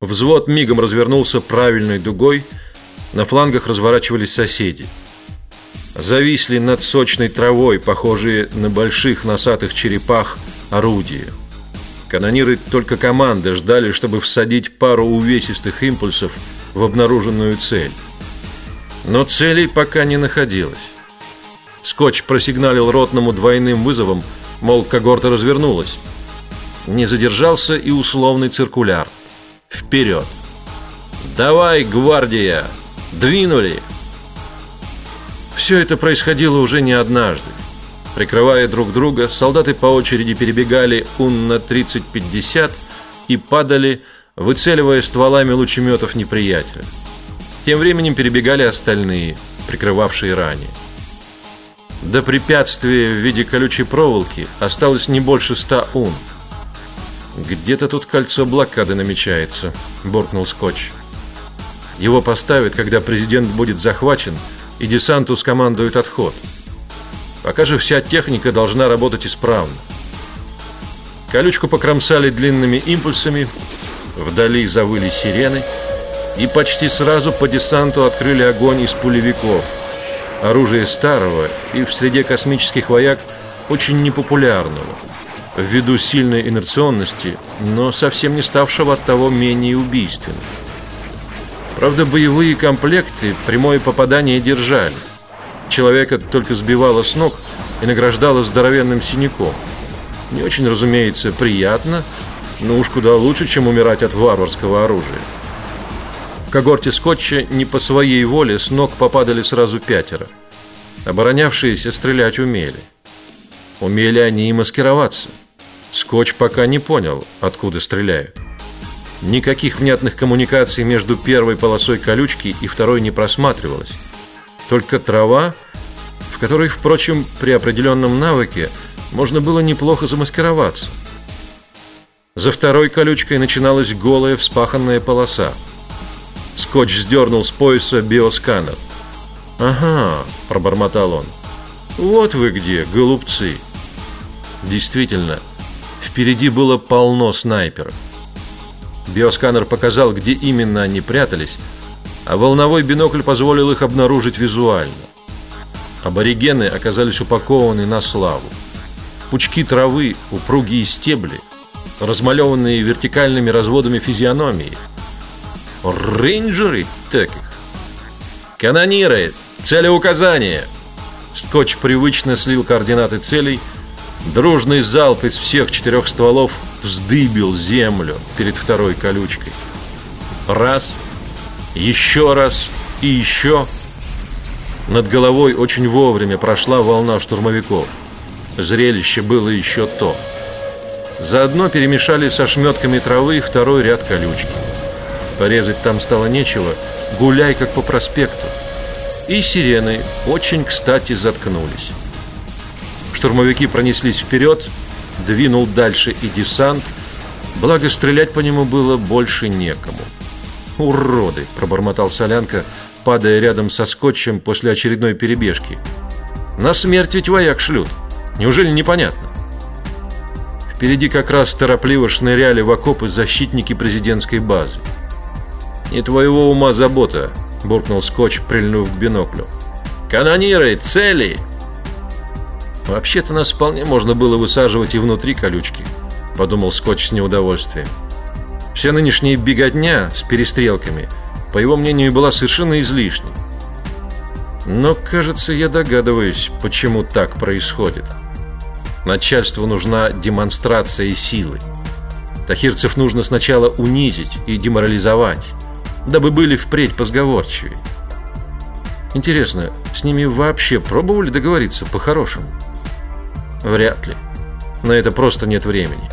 Взвод мигом развернулся правильной дугой, на флангах разворачивались соседи. Зависли над сочной травой, похожие на больших носатых черепах, орудия. Канониры только команды ждали, чтобы всадить пару увесистых импульсов в обнаруженную цель. Но целей пока не находилось. Скотч просигналил ротному двойным вызовом, мол, когорта развернулась. Не задержался и условный циркуляр. Вперед! Давай, гвардия! Двинули! Все это происходило уже не однажды. Прикрывая друг друга, солдаты по очереди перебегали ун на 30-50 и падали, выцеливая стволами лучеметов неприятеля. Тем временем перебегали остальные, прикрывавшие ранее. До препятствия в виде колючей проволоки осталось не больше ста ун. Где-то тут кольцо блокады намечается, буркнул Скотч. Его поставят, когда президент будет захвачен, и десанту скомандуют отход. Пока же вся техника должна работать исправно. Колючку покромсали длинными импульсами, вдали завыли сирены, и почти сразу по десанту открыли огонь из пулевиков. Оружие старого и в среде космических вояк очень непопулярного ввиду сильной инерционности, но совсем не ставшего от того менее убийственным. Правда, боевые комплекты прямое попадание держали. Человека только сбивало с ног и награждало здоровенным синяком. Не очень, разумеется, приятно, но уж куда лучше, чем умирать от варварского оружия. В когорте скотча не по своей воле с ног попадали сразу пятеро. Оборонявшиеся стрелять умели. Умели они и маскироваться. Скотч пока не понял, откуда стреляют. Никаких внятных коммуникаций между первой полосой колючки и второй не просматривалось. Только трава, в которой, впрочем, при определенном навыке можно было неплохо замаскироваться. За второй колючкой начиналась голая вспаханная полоса. Скотч сдернул с пояса биосканер. «Ага», – пробормотал он. «Вот вы где, голубцы!» Действительно, впереди было полно снайперов. Биосканер показал, где именно они прятались, а волновой бинокль позволил их обнаружить визуально. Аборигены оказались упакованы на славу. Пучки травы, упругие стебли, размалеванные вертикальными разводами физиономии. Рейнджеры, так их. Канониры, целеуказание. Скотч привычно слил координаты целей – Дружный залп из всех четырех стволов вздыбил землю перед второй колючкой. Раз, еще раз и еще. Над головой очень вовремя прошла волна штурмовиков. Зрелище было еще то. Заодно перемешали со шметками травы второй ряд колючки. Порезать там стало нечего, гуляй как по проспекту. И сирены очень кстати заткнулись. Штурмовики пронеслись вперед, двинул дальше и десант, благо стрелять по нему было больше некому. «Уроды!» – пробормотал Солянка, падая рядом со скотчем после очередной перебежки. «На смерть ведь вояк шлют. Неужели непонятно?» Впереди как раз торопливо шныряли в окопы защитники президентской базы. «Не твоего ума забота», – буркнул скотч, прильнув к биноклю. «Канониры, цели!» Вообще-то нас вполне можно было высаживать и внутри колючки, подумал Скотч с неудовольствием. Вся нынешняя беготня с перестрелками, по его мнению, была совершенно излишней. Но, кажется, я догадываюсь, почему так происходит. Начальству нужна демонстрация силы. Тахирцев нужно сначала унизить и деморализовать, дабы были впредь позговорчивее. Интересно, с ними вообще пробовали договориться по-хорошему? Вряд ли. На это просто нет времени.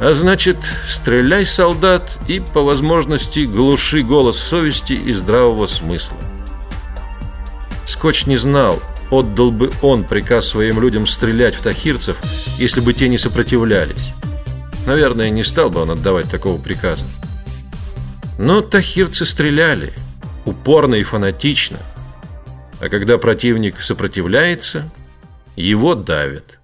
А значит, стреляй, солдат, и по возможности глуши голос совести и здравого смысла. Скотч не знал, отдал бы он приказ своим людям стрелять в тахирцев, если бы те не сопротивлялись. Наверное, не стал бы он отдавать такого приказа. Но тахирцы стреляли, упорно и фанатично. А когда противник сопротивляется, его давят.